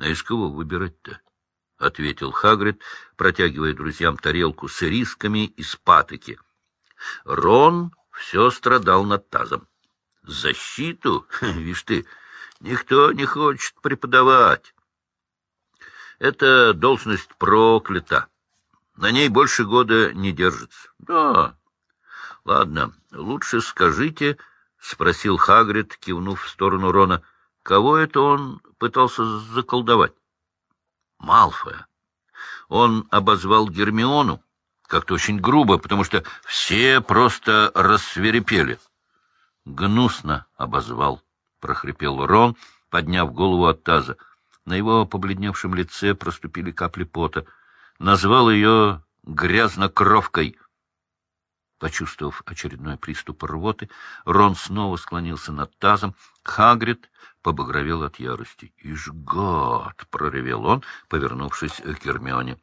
А из кого выбирать-то? — ответил Хагрид, протягивая друзьям тарелку с ирисками из патоки. Рон все страдал над тазом. Защиту, вишь ты, никто не хочет преподавать. Эта должность проклята. На ней больше года не держится. Да. Ладно, лучше скажите, — спросил Хагрид, кивнув в сторону Рона, — кого это он пытался заколдовать? Малфоя. Он обозвал Гермиону как-то очень грубо, потому что все просто рассверепели. — Гнусно обозвал, — прохрипел Рон, подняв голову от таза. На его побледневшем лице проступили капли пота. Назвал ее грязнокровкой. Почувствовав очередной приступ рвоты, Рон снова склонился над тазом. Хагрид побагровел от ярости. — Ишь, проревел он, повернувшись к Гермионе.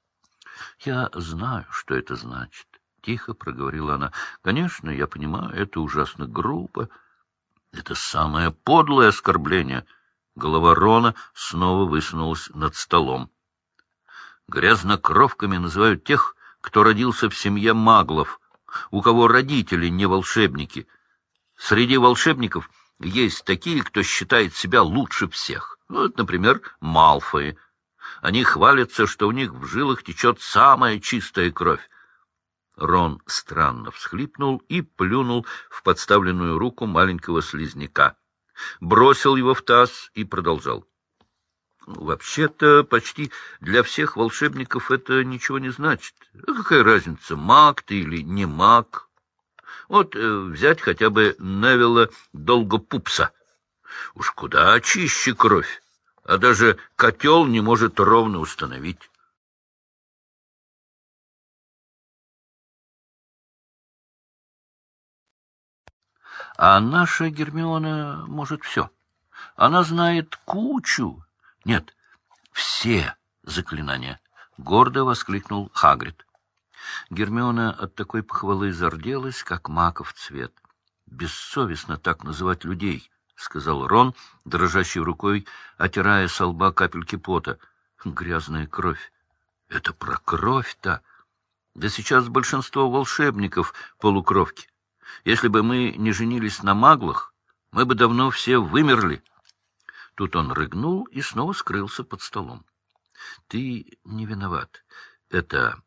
— Я знаю, что это значит. — тихо проговорила она. — Конечно, я понимаю, это ужасно грубо. Это самое подлое оскорбление. Голова Рона снова высунулась над столом. Грязнокровками называют тех, кто родился в семье маглов, у кого родители не волшебники. Среди волшебников есть такие, кто считает себя лучше всех. Вот, например, Малфои. Они хвалятся, что у них в жилах течет самая чистая кровь. Рон странно всхлипнул и плюнул в подставленную руку маленького слизняка. Бросил его в таз и продолжал. Вообще-то почти для всех волшебников это ничего не значит. А какая разница, маг ты или не маг? Вот э, взять хотя бы Невилла Долгопупса. Уж куда чище кровь, а даже котел не может ровно установить. А наша Гермиона может все. Она знает кучу нет, все заклинания! — гордо воскликнул Хагрид. Гермиона от такой похвалы зарделась, как маков цвет. — Бессовестно так называть людей, — сказал Рон, дрожащей рукой, отирая со лба капельки пота. — Грязная кровь. — Это про кровь-то! Да сейчас большинство волшебников — полукровки. Если бы мы не женились на маглах, мы бы давно все вымерли. — Тут он рыгнул и снова скрылся под столом. — Ты не виноват. Это...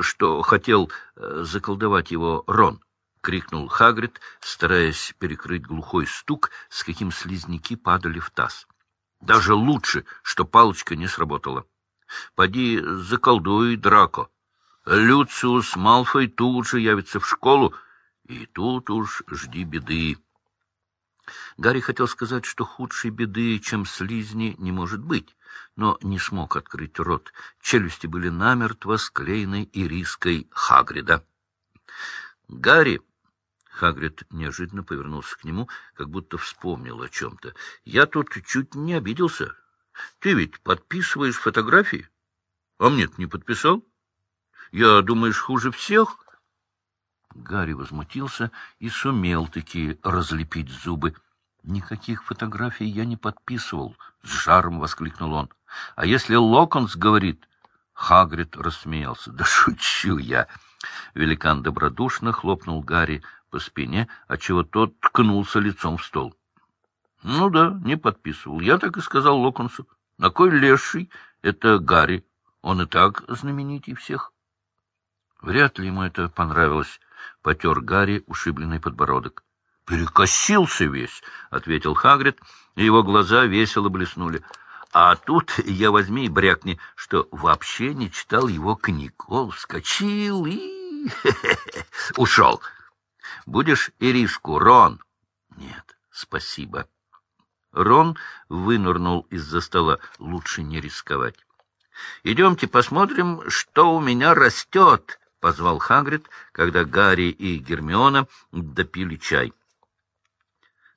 что хотел э, заколдовать его Рон, — крикнул Хагрид, стараясь перекрыть глухой стук, с каким слизняки падали в таз. — Даже лучше, что палочка не сработала. Поди заколдуй Драко. Люциус Малфой тут же явится в школу, и тут уж жди беды. Гарри хотел сказать, что худшей беды, чем слизни, не может быть, но не смог открыть рот. Челюсти были намертво склеены ириской Хагрида. «Гарри!» Хагрид неожиданно повернулся к нему, как будто вспомнил о чем-то. «Я тут чуть не обиделся. Ты ведь подписываешь фотографии? А мне не подписал? Я, думаешь, хуже всех?» Гарри возмутился и сумел таки разлепить зубы. «Никаких фотографий я не подписывал», — с жаром воскликнул он. «А если Локонс говорит...» Хагрид рассмеялся. «Да шучу я!» Великан добродушно хлопнул Гарри по спине, отчего тот ткнулся лицом в стол. «Ну да, не подписывал. Я так и сказал Локонсу. На кой леший? Это Гарри. Он и так знаменитей всех». Вряд ли ему это понравилось. — потер Гарри ушибленный подбородок. — Перекосился весь, — ответил Хагрид, и его глаза весело блеснули. А тут я возьми и брякни, что вообще не читал его книг. Он вскочил и... ушел. Будешь ириску, Рон? Нет, спасибо. Рон вынырнул из-за стола. Лучше не рисковать. Идемте посмотрим, что у меня растет. — позвал Хагрид, когда Гарри и Гермиона допили чай.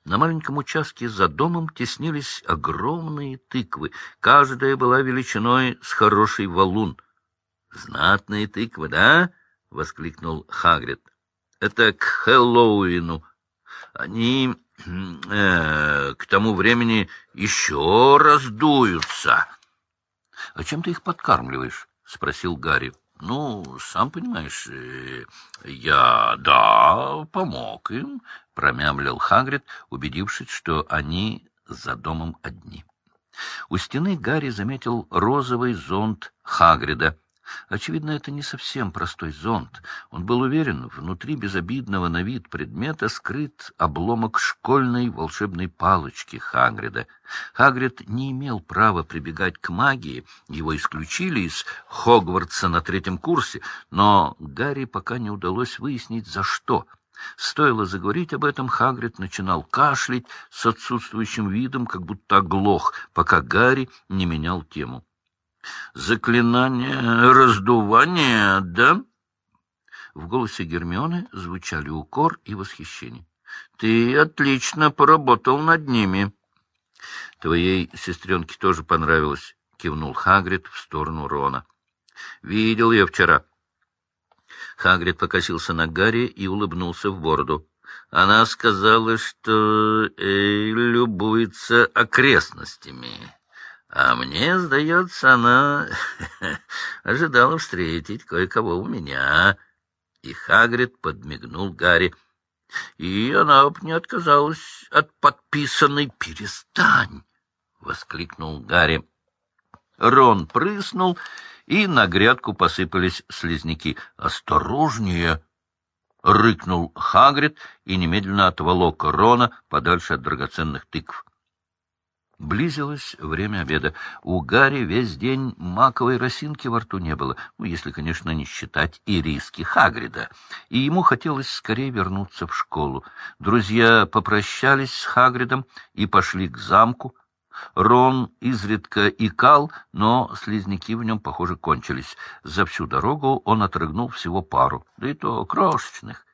На маленьком участке за домом теснились огромные тыквы. Каждая была величиной с хороший валун. — Знатные тыквы, да? — воскликнул Хагрид. — Это к Хэллоуину. Они э, к тому времени еще раздуются. — А чем ты их подкармливаешь? — спросил Гарри. — Ну, сам понимаешь, э, я, да, помог им, — промямлил Хагрид, убедившись, что они за домом одни. У стены Гарри заметил розовый зонт Хагрида — Очевидно, это не совсем простой зонт. Он был уверен, внутри безобидного на вид предмета скрыт обломок школьной волшебной палочки Хагрида. Хагрид не имел права прибегать к магии, его исключили из Хогвартса на третьем курсе, но Гарри пока не удалось выяснить, за что. Стоило заговорить об этом, Хагрид начинал кашлять с отсутствующим видом, как будто оглох, пока Гарри не менял тему. Заклинание раздувания, да? В голосе Гермионы звучали укор и восхищение. Ты отлично поработал над ними. Твоей сестренке тоже понравилось, кивнул Хагрид в сторону Рона. Видел я вчера. Хагрид покосился на Гарри и улыбнулся в бороду. Она сказала, что э, любуется окрестностями. А мне, сдается, она ожидала встретить кое-кого у меня. И Хагрид подмигнул Гарри. И она б не отказалась от подписанной «Перестань!» — воскликнул Гарри. Рон прыснул, и на грядку посыпались слизняки. «Осторожнее!» — рыкнул Хагрид и немедленно отволок Рона подальше от драгоценных тыкв. Близилось время обеда. У Гарри весь день маковой росинки во рту не было, ну, если, конечно, не считать и риски Хагрида, и ему хотелось скорее вернуться в школу. Друзья попрощались с Хагридом и пошли к замку. Рон изредка икал, но слизняки в нем, похоже, кончились. За всю дорогу он отрыгнул всего пару, да и то крошечных.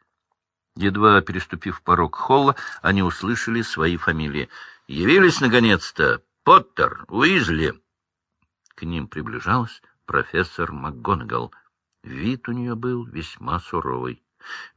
Едва переступив порог холла, они услышали свои фамилии — Явились, наконец-то, Поттер, Уизли. К ним приближалась профессор МакГонагал. Вид у нее был весьма суровый.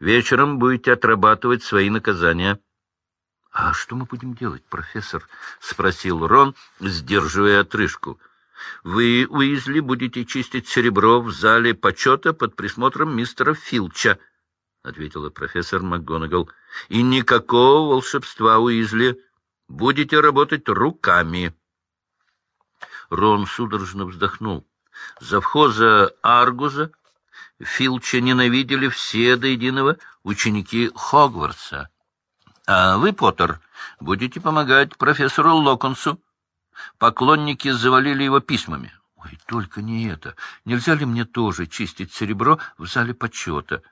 Вечером будете отрабатывать свои наказания. — А что мы будем делать, профессор? — спросил Рон, сдерживая отрыжку. — Вы, Уизли, будете чистить серебро в зале почета под присмотром мистера Филча, — ответила профессор МакГонагал. — И никакого волшебства, Уизли. Будете работать руками. Рон судорожно вздохнул. Завхоза Аргуза Филча ненавидели все до единого ученики Хогвартса. А вы, Поттер, будете помогать профессору Локонсу. Поклонники завалили его письмами. Ой, только не это. Нельзя ли мне тоже чистить серебро в зале почета?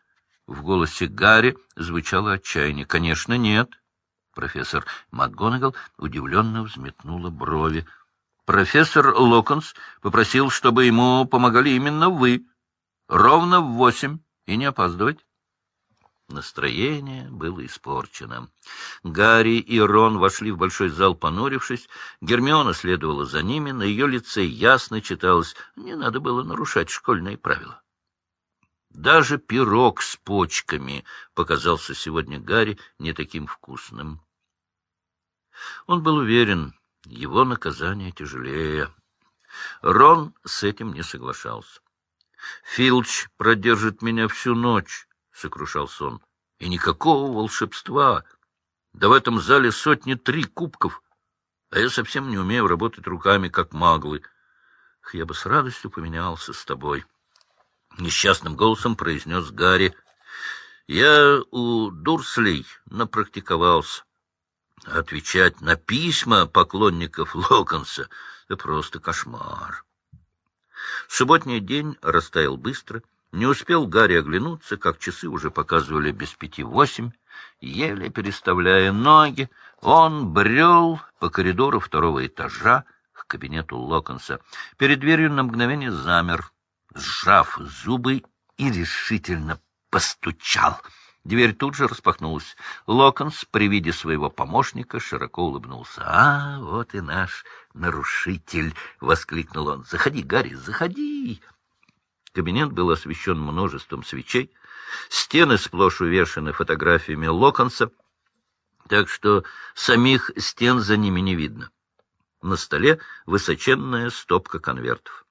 В голосе Гарри звучало отчаяние. Конечно, нет. Профессор МакГонагал удивленно взметнула брови. Профессор Локонс попросил, чтобы ему помогали именно вы. Ровно в восемь. И не опаздывать. Настроение было испорчено. Гарри и Рон вошли в большой зал, понурившись. Гермиона следовала за ними. На ее лице ясно читалось, не надо было нарушать школьные правила. Даже пирог с почками показался сегодня Гарри не таким вкусным. Он был уверен, его наказание тяжелее. Рон с этим не соглашался. — Филч продержит меня всю ночь, — сокрушался он. — И никакого волшебства. Да в этом зале сотни три кубков, а я совсем не умею работать руками, как маглы. Я бы с радостью поменялся с тобой. —— несчастным голосом произнес Гарри. — Я у Дурслей напрактиковался. Отвечать на письма поклонников Локонса — это просто кошмар. Субботний день растаял быстро. Не успел Гарри оглянуться, как часы уже показывали без пяти восемь. Еле переставляя ноги, он брел по коридору второго этажа к кабинету Локонса. Перед дверью на мгновение замер — сжав зубы и решительно постучал. Дверь тут же распахнулась. Локонс при виде своего помощника широко улыбнулся. — А, вот и наш нарушитель! — воскликнул он. — Заходи, Гарри, заходи! Кабинет был освещен множеством свечей. Стены сплошь увешаны фотографиями Локонса. так что самих стен за ними не видно. На столе высоченная стопка конвертов.